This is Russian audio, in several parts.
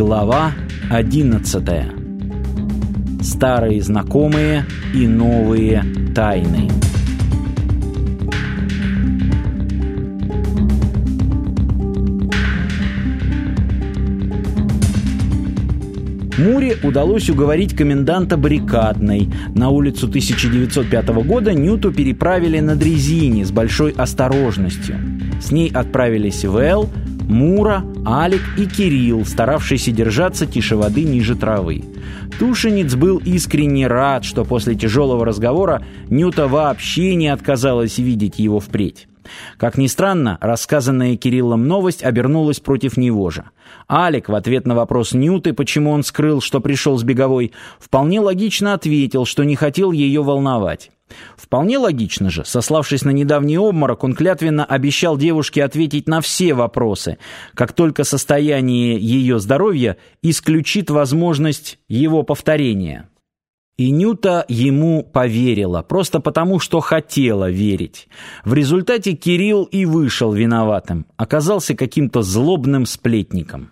Глава 11. Старые знакомые и новые тайны. Муре удалось уговорить коменданта баррикадной. На улицу 1905 года Нюту переправили на дрезине с большой осторожностью. С ней отправились Вэл, Мура, Алик и Кирилл, старавшийся держаться тише воды ниже травы. Тушенец был искренне рад, что после тяжелого разговора Нюта вообще не отказалась видеть его впредь. Как ни странно, рассказанная Кириллом новость обернулась против него же. Алик в ответ на вопрос Нюты, почему он скрыл, что пришел с беговой, вполне логично ответил, что не хотел ее волновать. Вполне логично же, сославшись на недавний обморок, он клятвенно обещал девушке ответить на все вопросы, как только состояние ее здоровья исключит возможность его повторения. И Нюта ему поверила, просто потому, что хотела верить. В результате Кирилл и вышел виноватым, оказался каким-то злобным сплетником.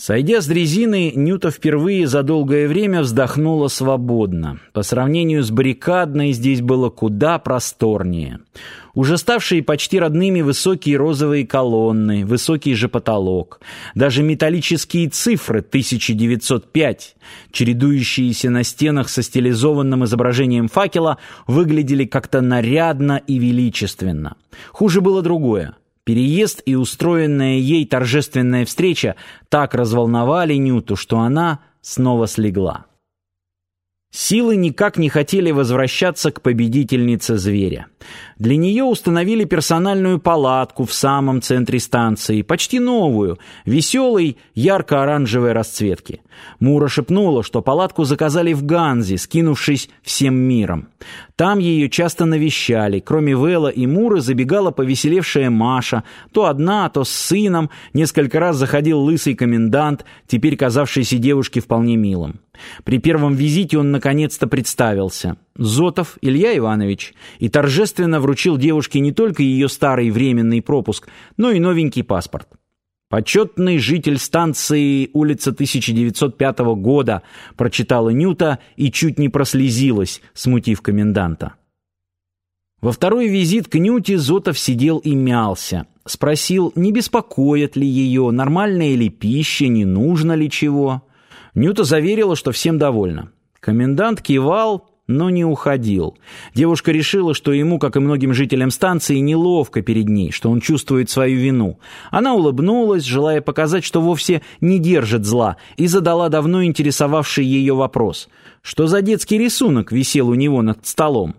Сойдя с дрезины, Нюта впервые за долгое время вздохнула свободно. По сравнению с баррикадной здесь было куда просторнее. Уже ставшие почти родными высокие розовые колонны, высокий же потолок, даже металлические цифры 1905, чередующиеся на стенах со стилизованным изображением факела, выглядели как-то нарядно и величественно. Хуже было другое. Переезд и устроенная ей торжественная встреча так разволновали Нюту, что она снова слегла. Силы никак не хотели возвращаться к победительнице зверя. Для нее установили персональную палатку в самом центре станции, почти новую, веселой, ярко-оранжевой расцветки. Мура шепнула, что палатку заказали в Ганзе, скинувшись всем миром. Там ее часто навещали. Кроме Вела и Муры забегала повеселевшая Маша. То одна, то с сыном. Несколько раз заходил лысый комендант, теперь казавшийся девушке вполне милым. При первом визите он наконец-то представился. Зотов Илья Иванович и торжественно вручил девушке не только ее старый временный пропуск, но и новенький паспорт. «Почетный житель станции улица 1905 года», прочитала Нюта и чуть не прослезилась, смутив коменданта. Во второй визит к Нюте Зотов сидел и мялся. Спросил, не беспокоит ли ее, нормальная ли пища, не нужно ли чего. Нюта заверила, что всем довольна. Комендант кивал, но не уходил. Девушка решила, что ему, как и многим жителям станции, неловко перед ней, что он чувствует свою вину. Она улыбнулась, желая показать, что вовсе не держит зла, и задала давно интересовавший ее вопрос. Что за детский рисунок висел у него над столом?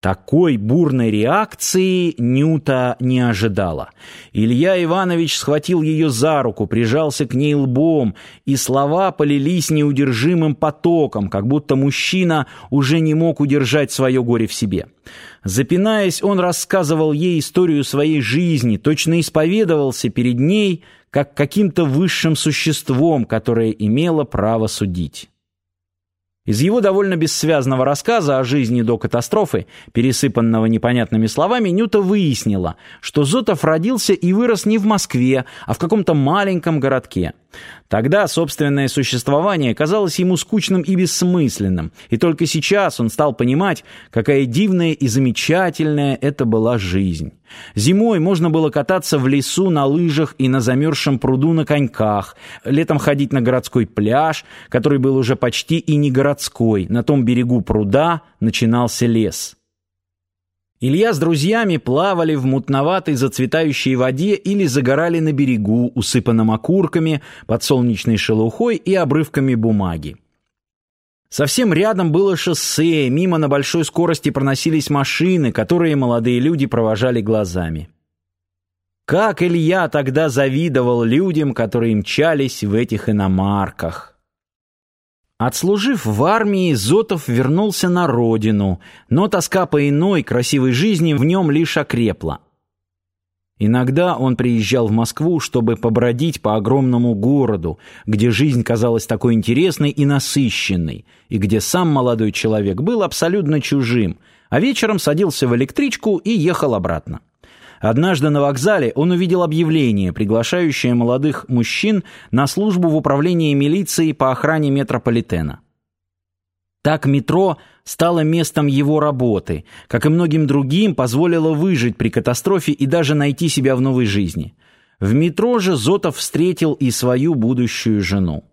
Такой бурной реакции Нюта не ожидала. Илья Иванович схватил ее за руку, прижался к ней лбом, и слова полились неудержимым потоком, как будто мужчина уже не мог удержать свое горе в себе. Запинаясь, он рассказывал ей историю своей жизни, точно исповедовался перед ней, как каким-то высшим существом, которое имело право судить. Из его довольно бессвязного рассказа о жизни до катастрофы, пересыпанного непонятными словами, Нюта выяснила, что Зотов родился и вырос не в Москве, а в каком-то маленьком городке. Тогда собственное существование казалось ему скучным и бессмысленным, и только сейчас он стал понимать, какая дивная и замечательная это была жизнь. Зимой можно было кататься в лесу на лыжах и на замерзшем пруду на коньках, летом ходить на городской пляж, который был уже почти и не городской, на том берегу пруда начинался лес. Илья с друзьями плавали в мутноватой зацветающей воде или загорали на берегу, усыпанном окурками, подсолнечной шелухой и обрывками бумаги. Совсем рядом было шоссе, мимо на большой скорости проносились машины, которые молодые люди провожали глазами. Как Илья тогда завидовал людям, которые мчались в этих иномарках. Отслужив в армии, Зотов вернулся на родину, но тоска по иной, красивой жизни в нем лишь окрепла. Иногда он приезжал в Москву, чтобы побродить по огромному городу, где жизнь казалась такой интересной и насыщенной, и где сам молодой человек был абсолютно чужим, а вечером садился в электричку и ехал обратно. Однажды на вокзале он увидел объявление, приглашающее молодых мужчин на службу в управлении милиции по охране метрополитена. Так метро стало местом его работы, как и многим другим позволило выжить при катастрофе и даже найти себя в новой жизни. В метро же Зотов встретил и свою будущую жену.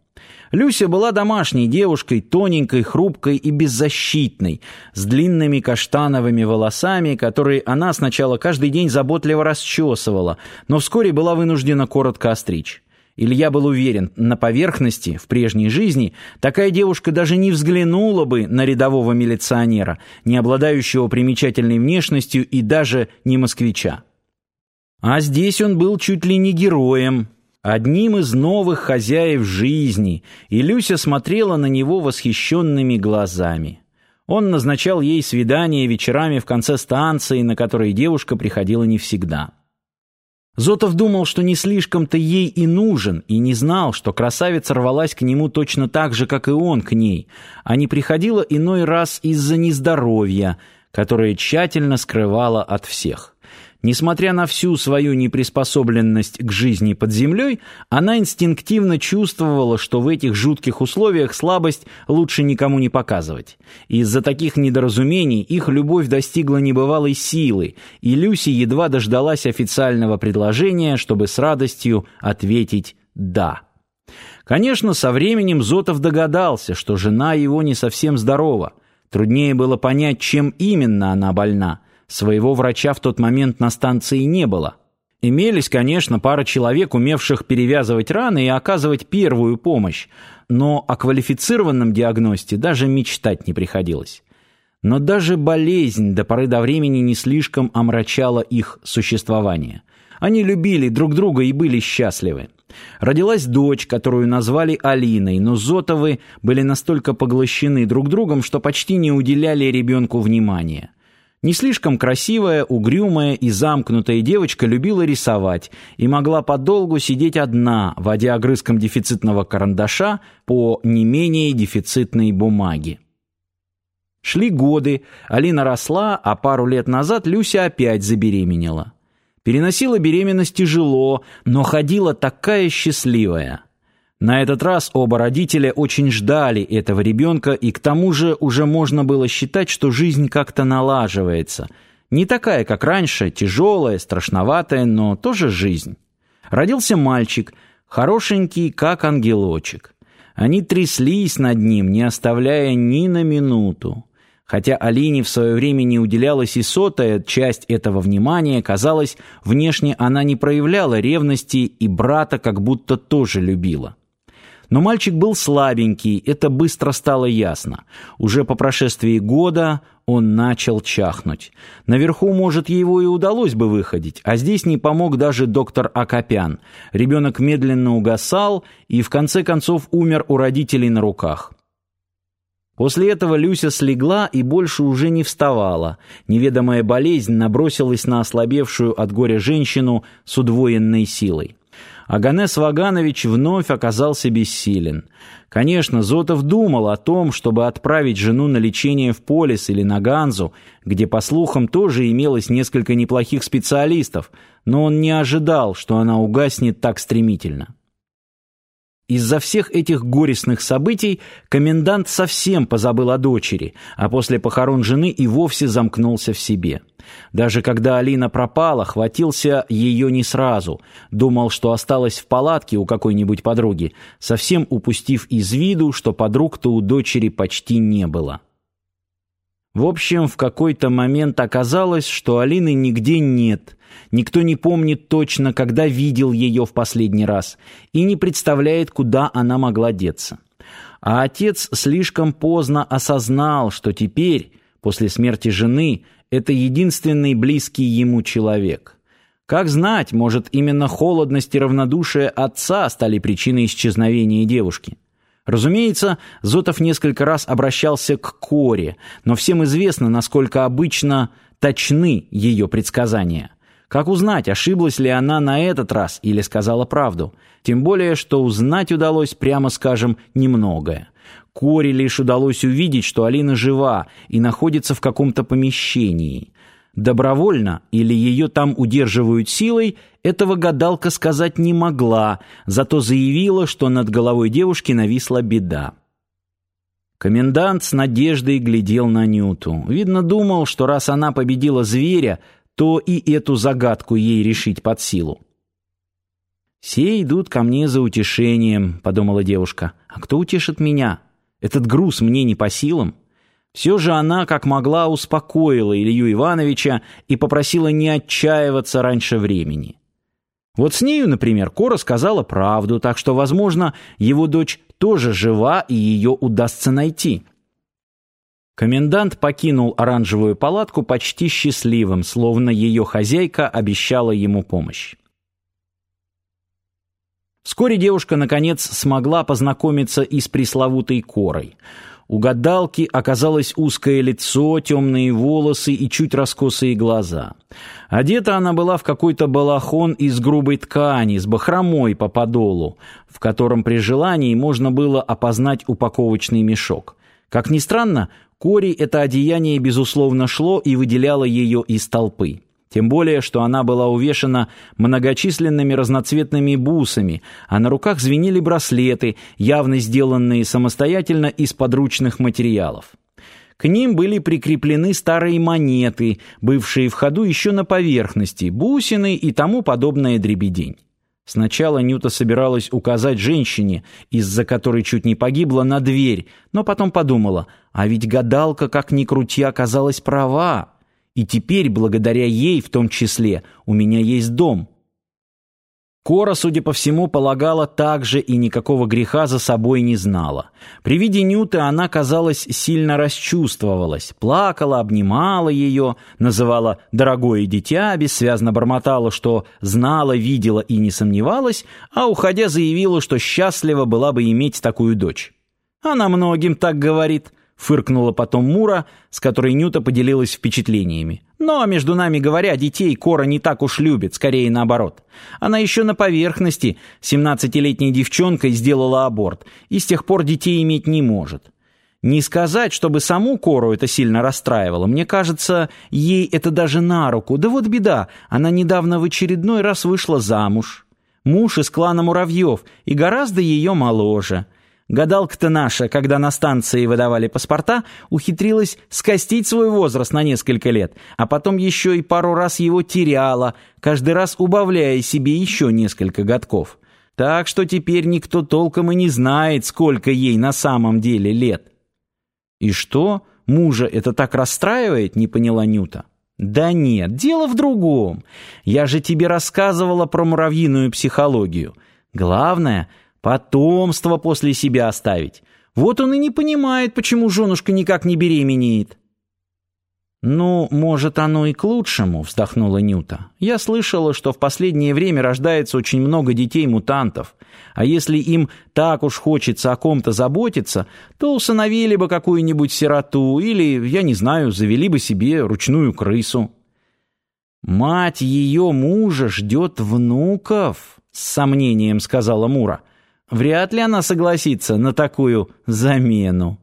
Люся была домашней девушкой, тоненькой, хрупкой и беззащитной, с длинными каштановыми волосами, которые она сначала каждый день заботливо расчесывала, но вскоре была вынуждена коротко остричь. Илья был уверен, на поверхности, в прежней жизни, такая девушка даже не взглянула бы на рядового милиционера, не обладающего примечательной внешностью и даже не москвича. А здесь он был чуть ли не героем, одним из новых хозяев жизни, и Люся смотрела на него восхищенными глазами. Он назначал ей свидания вечерами в конце станции, на которые девушка приходила не всегда. Зотов думал, что не слишком-то ей и нужен, и не знал, что красавица рвалась к нему точно так же, как и он к ней, а не приходила иной раз из-за нездоровья, которое тщательно скрывала от всех. Несмотря на всю свою неприспособленность к жизни под землей, она инстинктивно чувствовала, что в этих жутких условиях слабость лучше никому не показывать. Из-за таких недоразумений их любовь достигла небывалой силы, и Люси едва дождалась официального предложения, чтобы с радостью ответить «да». Конечно, со временем Зотов догадался, что жена его не совсем здорова. Труднее было понять, чем именно она больна – Своего врача в тот момент на станции не было. Имелись, конечно, пара человек, умевших перевязывать раны и оказывать первую помощь, но о квалифицированном диагносте даже мечтать не приходилось. Но даже болезнь до поры до времени не слишком омрачала их существование. Они любили друг друга и были счастливы. Родилась дочь, которую назвали Алиной, но Зотовы были настолько поглощены друг другом, что почти не уделяли ребенку внимания. Не слишком красивая, угрюмая и замкнутая девочка любила рисовать и могла подолгу сидеть одна, водя огрызком дефицитного карандаша по не менее дефицитной бумаге. Шли годы, Алина росла, а пару лет назад Люся опять забеременела. Переносила беременность тяжело, но ходила такая счастливая – на этот раз оба родителя очень ждали этого ребенка, и к тому же уже можно было считать, что жизнь как-то налаживается. Не такая, как раньше, тяжелая, страшноватая, но тоже жизнь. Родился мальчик, хорошенький, как ангелочек. Они тряслись над ним, не оставляя ни на минуту. Хотя Алине в свое время не уделялась и сотая часть этого внимания, казалось, внешне она не проявляла ревности и брата как будто тоже любила. Но мальчик был слабенький, это быстро стало ясно. Уже по прошествии года он начал чахнуть. Наверху, может, его и удалось бы выходить, а здесь не помог даже доктор Акопян. Ребенок медленно угасал и в конце концов умер у родителей на руках. После этого Люся слегла и больше уже не вставала. Неведомая болезнь набросилась на ослабевшую от горя женщину с удвоенной силой. Аганес Ваганович вновь оказался бессилен. Конечно, Зотов думал о том, чтобы отправить жену на лечение в Полис или на Ганзу, где, по слухам, тоже имелось несколько неплохих специалистов, но он не ожидал, что она угаснет так стремительно. Из-за всех этих горестных событий комендант совсем позабыл о дочери, а после похорон жены и вовсе замкнулся в себе. Даже когда Алина пропала, хватился ее не сразу. Думал, что осталась в палатке у какой-нибудь подруги, совсем упустив из виду, что подруг-то у дочери почти не было. В общем, в какой-то момент оказалось, что Алины нигде нет. Никто не помнит точно, когда видел ее в последний раз, и не представляет, куда она могла деться. А отец слишком поздно осознал, что теперь, после смерти жены, это единственный близкий ему человек. Как знать, может, именно холодность и равнодушие отца стали причиной исчезновения девушки. Разумеется, Зотов несколько раз обращался к Коре, но всем известно, насколько обычно точны ее предсказания. Как узнать, ошиблась ли она на этот раз или сказала правду? Тем более, что узнать удалось, прямо скажем, немногое. Коре лишь удалось увидеть, что Алина жива и находится в каком-то помещении. Добровольно или ее там удерживают силой, этого гадалка сказать не могла, зато заявила, что над головой девушки нависла беда. Комендант с надеждой глядел на Нюту. Видно, думал, что раз она победила зверя, то и эту загадку ей решить под силу. «Все идут ко мне за утешением», — подумала девушка. «А кто утешит меня? Этот груз мне не по силам». Все же она, как могла, успокоила Илью Ивановича и попросила не отчаиваться раньше времени. Вот с нею, например, Кора сказала правду, так что, возможно, его дочь тоже жива и ее удастся найти. Комендант покинул оранжевую палатку почти счастливым, словно ее хозяйка обещала ему помощь. Вскоре девушка, наконец, смогла познакомиться и с пресловутой Корой — у гадалки оказалось узкое лицо, темные волосы и чуть раскосые глаза. Одета она была в какой-то балахон из грубой ткани с бахромой по подолу, в котором при желании можно было опознать упаковочный мешок. Как ни странно, Кори это одеяние безусловно шло и выделяло ее из толпы. Тем более, что она была увешана многочисленными разноцветными бусами, а на руках звенели браслеты, явно сделанные самостоятельно из подручных материалов. К ним были прикреплены старые монеты, бывшие в ходу еще на поверхности, бусины и тому подобное дребедень. Сначала Нюта собиралась указать женщине, из-за которой чуть не погибла, на дверь, но потом подумала, а ведь гадалка, как ни крути, оказалась права. И теперь, благодаря ей в том числе, у меня есть дом. Кора, судя по всему, полагала так же и никакого греха за собой не знала. При виде Нюты она, казалось, сильно расчувствовалась, плакала, обнимала ее, называла «дорогое дитя», бессвязно бормотала, что знала, видела и не сомневалась, а, уходя, заявила, что счастлива была бы иметь такую дочь. Она многим так говорит, Фыркнула потом Мура, с которой Нюта поделилась впечатлениями. Но, между нами говоря, детей Кора не так уж любит, скорее наоборот. Она еще на поверхности, семнадцатилетней девчонкой, сделала аборт, и с тех пор детей иметь не может. Не сказать, чтобы саму Кору это сильно расстраивало. Мне кажется, ей это даже на руку. Да вот беда, она недавно в очередной раз вышла замуж. Муж из клана Муравьев и гораздо ее моложе. Гадалка-то наша, когда на станции выдавали паспорта, ухитрилась скостить свой возраст на несколько лет, а потом еще и пару раз его теряла, каждый раз убавляя себе еще несколько годков. Так что теперь никто толком и не знает, сколько ей на самом деле лет. «И что, мужа это так расстраивает?» — не поняла Нюта. «Да нет, дело в другом. Я же тебе рассказывала про муравьиную психологию. Главное — Потомство после себя оставить. Вот он и не понимает, почему женушка никак не беременеет. «Ну, может, оно и к лучшему», — вздохнула Нюта. «Я слышала, что в последнее время рождается очень много детей-мутантов, а если им так уж хочется о ком-то заботиться, то усыновили бы какую-нибудь сироту или, я не знаю, завели бы себе ручную крысу». «Мать ее мужа ждет внуков», — с сомнением сказала Мура. Вряд ли она согласится на такую замену.